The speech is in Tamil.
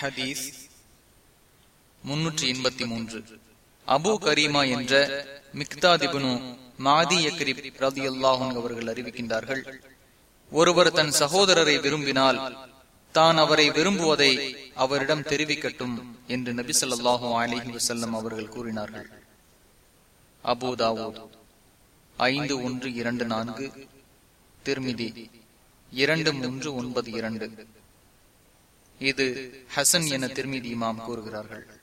ஹதீஸ் முன்னூற்றி எண்பத்தி மூன்று. அபு கரீமா என்ற மிக்தாதிபுனு மாதி யக்ரிப் ரதி அல்லாஹும் அவர்கள் அறிவிக்கின்றார்கள். ஒருவர் தன் சகோதரரை விரும்பினால் தான் அவரை விரும்புவதை அவரிடம் தெரிவிக்கட்டும் என்று நபி சொல்லாஹு அலிஹி வசல்லம் அவர்கள் கூறினார்கள். அபுதாவோ ஐந்து ஒன்று இரண்டு நான்கு திருமிதி இரண்டு மூன்று ஒன்பது இரண்டு. இது ஹசன் என திருமிதி இமாம் கூறுகிறார்கள்.